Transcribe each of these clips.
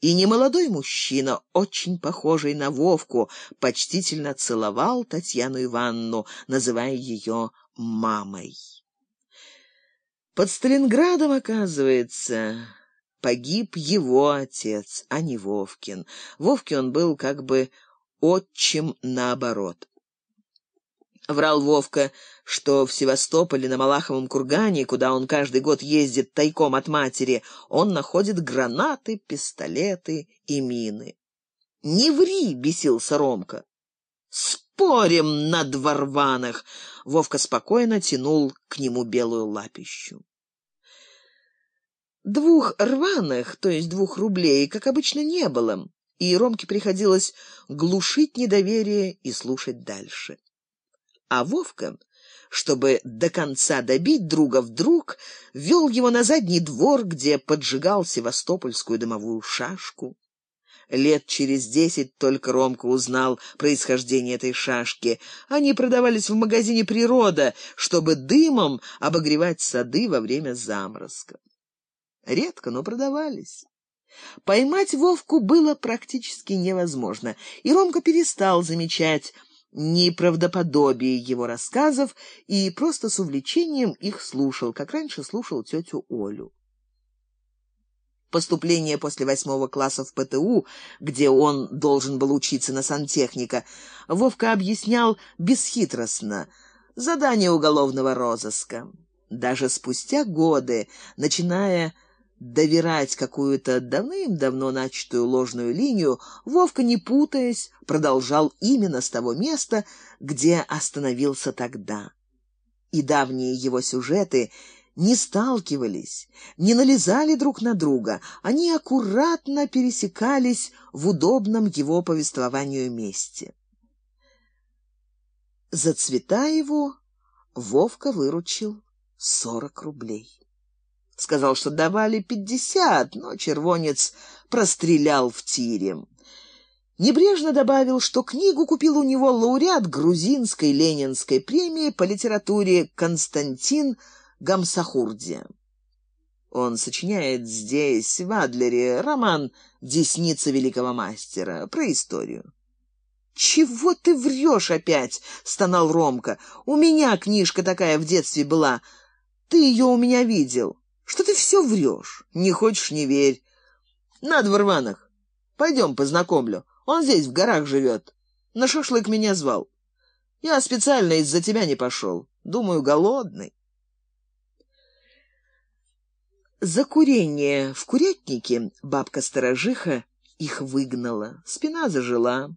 И немолодой мужчина, очень похожий на Вовку, почтительно целовал Татьяну Ивановну, называя ее мамой. Под Сталинградом, оказывается, погиб его отец, а не Вовкин. Вовке он был как бы отчим наоборот. Врал Вовка, что в Севастополе на Малаховом кургане, куда он каждый год ездит тайком от матери, он находит гранаты, пистолеты и мины. «Не ври!» — бесился Ромка. «Спорим на дворванах!» — Вовка спокойно тянул к нему белую лапищу. Двух рваных, то есть двух рублей, как обычно, не было, и Ромке приходилось глушить недоверие и слушать дальше. А Вовка, чтобы до конца добить друга вдруг, вел его на задний двор, где поджигал севастопольскую дымовую шашку. Лет через десять только Ромка узнал происхождение этой шашки. Они продавались в магазине «Природа», чтобы дымом обогревать сады во время заморозка. Редко, но продавались. Поймать Вовку было практически невозможно, и Ромка перестал замечать неправдоподобие его рассказов и просто с увлечением их слушал, как раньше слушал тетю Олю. Поступление после восьмого класса в ПТУ, где он должен был учиться на сантехника, Вовка объяснял бесхитростно задание уголовного розыска. Даже спустя годы, начиная доверять какую-то давным-давно начатую ложную линию, Вовка, не путаясь, продолжал именно с того места, где остановился тогда. И давние его сюжеты не сталкивались, не налезали друг на друга, они аккуратно пересекались в удобном его повествованию месте. За цвета его Вовка выручил сорок рублей. Сказал, что давали пятьдесят, но червонец прострелял в тире. Небрежно добавил, что книгу купил у него лауреат грузинской ленинской премии по литературе Константин Гамсахурди. Он сочиняет здесь, в Адлере, роман «Десница великого мастера» про историю. «Чего ты врешь опять?» — стонал Ромка. «У меня книжка такая в детстве была. Ты ее у меня видел». Что ты все врешь? Не хочешь — не верь. На двор Ванах. Пойдем познакомлю. Он здесь, в горах живет. На шашлык меня звал. Я специально из-за тебя не пошел. Думаю, голодный. За курение в курятнике бабка-сторожиха их выгнала. Спина зажила.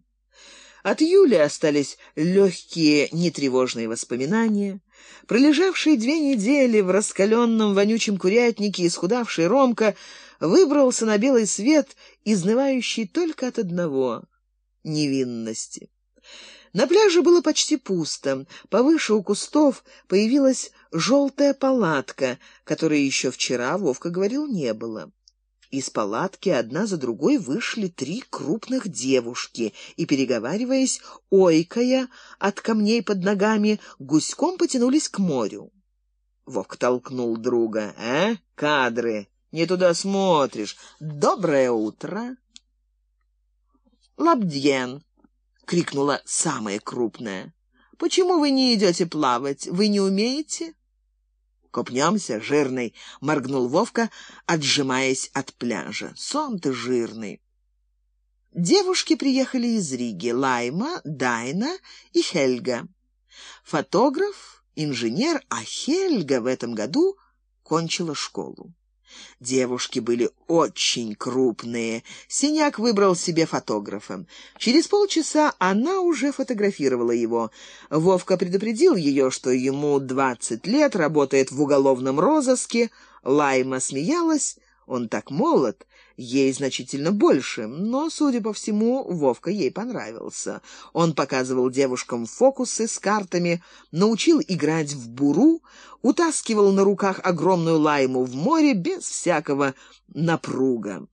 От Юли остались легкие, нетревожные воспоминания. Пролежавший две недели в раскаленном вонючем курятнике исхудавший Ромка выбрался на белый свет, изнывающий только от одного — невинности. На пляже было почти пусто. Повыше у кустов появилась желтая палатка, которой еще вчера, Вовка говорил, не было. Из палатки одна за другой вышли три крупных девушки и, переговариваясь, ойкая от камней под ногами, гуськом потянулись к морю. Вовк толкнул друга. «Э, кадры, не туда смотришь. Доброе утро!» «Лабдьен!» — крикнула самая крупная. «Почему вы не идете плавать? Вы не умеете?» «Купнемся, жирный!» — моргнул Вовка, отжимаясь от пляжа. «Сон ты жирный!» Девушки приехали из Риги — Лайма, Дайна и Хельга. Фотограф, инженер, а Хельга в этом году кончила школу. Девушки были очень крупные. Синяк выбрал себе фотографа. Через полчаса она уже фотографировала его. Вовка предупредил ее, что ему двадцать лет, работает в уголовном розыске. Лайма смеялась. Он так молод ей значительно больше, но, судя по всему, Вовка ей понравился. Он показывал девушкам фокусы с картами, научил играть в буру, утаскивал на руках огромную лайму в море без всякого напруга.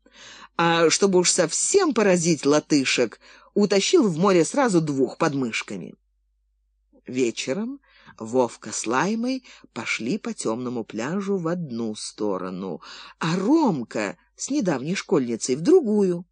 А чтобы уж совсем поразить латышек, утащил в море сразу двух подмышками. Вечером Вовка с Лаймой пошли по темному пляжу в одну сторону, а Ромка с недавней школьницей в другую.